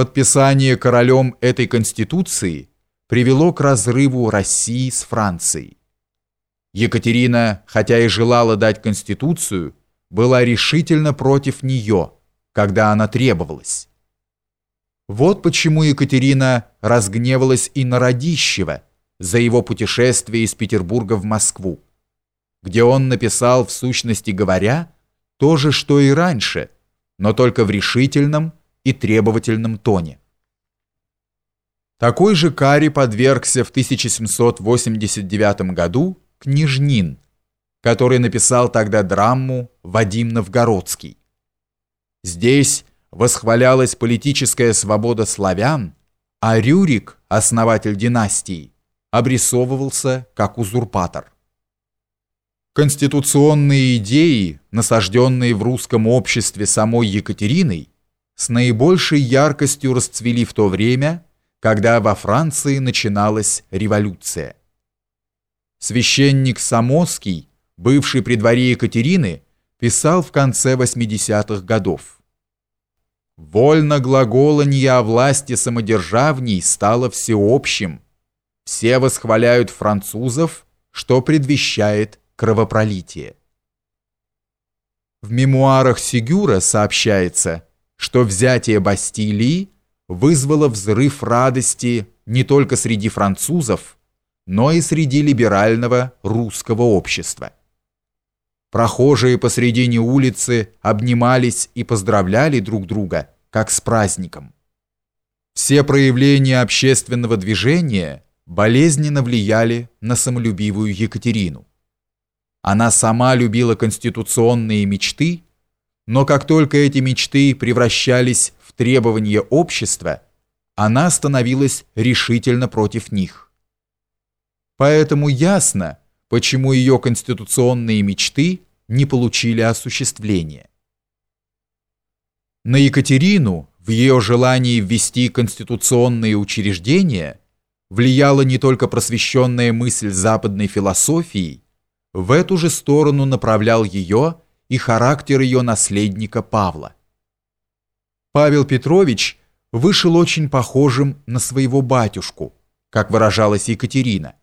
Подписание королем этой конституции привело к разрыву России с Францией. Екатерина, хотя и желала дать конституцию, была решительно против нее, когда она требовалась. Вот почему Екатерина разгневалась и на Радищева за его путешествие из Петербурга в Москву, где он написал, в сущности говоря, то же, что и раньше, но только в решительном и требовательном тоне. Такой же каре подвергся в 1789 году Княжнин, который написал тогда драму «Вадим Новгородский». Здесь восхвалялась политическая свобода славян, а Рюрик, основатель династии, обрисовывался как узурпатор. Конституционные идеи, насажденные в русском обществе самой Екатериной, с наибольшей яркостью расцвели в то время, когда во Франции начиналась революция. Священник Самоский, бывший при дворе Екатерины, писал в конце 80-х годов. Вольно глаголанье о власти самодержавней стало всеобщим. Все восхваляют французов, что предвещает кровопролитие. В мемуарах Сигюра сообщается, что взятие Бастилии вызвало взрыв радости не только среди французов, но и среди либерального русского общества. Прохожие посредине улицы обнимались и поздравляли друг друга, как с праздником. Все проявления общественного движения болезненно влияли на самолюбивую Екатерину. Она сама любила конституционные мечты, но как только эти мечты превращались в требования общества, она становилась решительно против них. Поэтому ясно, почему ее конституционные мечты не получили осуществления. На Екатерину в ее желании ввести конституционные учреждения влияла не только просвещенная мысль западной философии, в эту же сторону направлял ее и характер ее наследника Павла. Павел Петрович вышел очень похожим на своего батюшку, как выражалась Екатерина.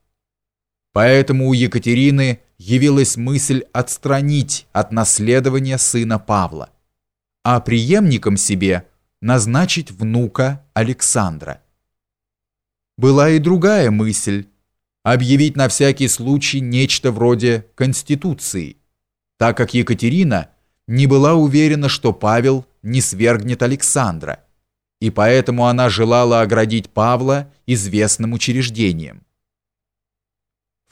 Поэтому у Екатерины явилась мысль отстранить от наследования сына Павла, а преемником себе назначить внука Александра. Была и другая мысль – объявить на всякий случай нечто вроде Конституции, так как Екатерина не была уверена, что Павел не свергнет Александра, и поэтому она желала оградить Павла известным учреждением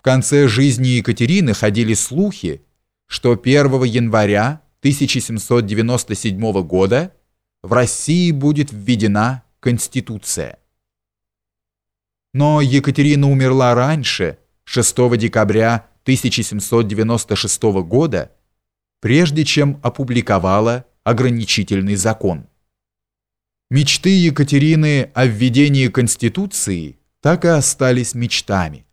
конце жизни Екатерины ходили слухи, что 1 января 1797 года в России будет введена Конституция. Но Екатерина умерла раньше, 6 декабря 1796 года, прежде чем опубликовала ограничительный закон. Мечты Екатерины о введении Конституции так и остались мечтами.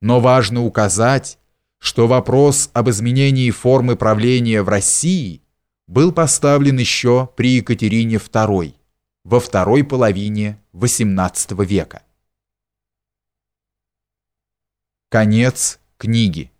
Но важно указать, что вопрос об изменении формы правления в России был поставлен еще при Екатерине II во второй половине XVIII века. Конец книги.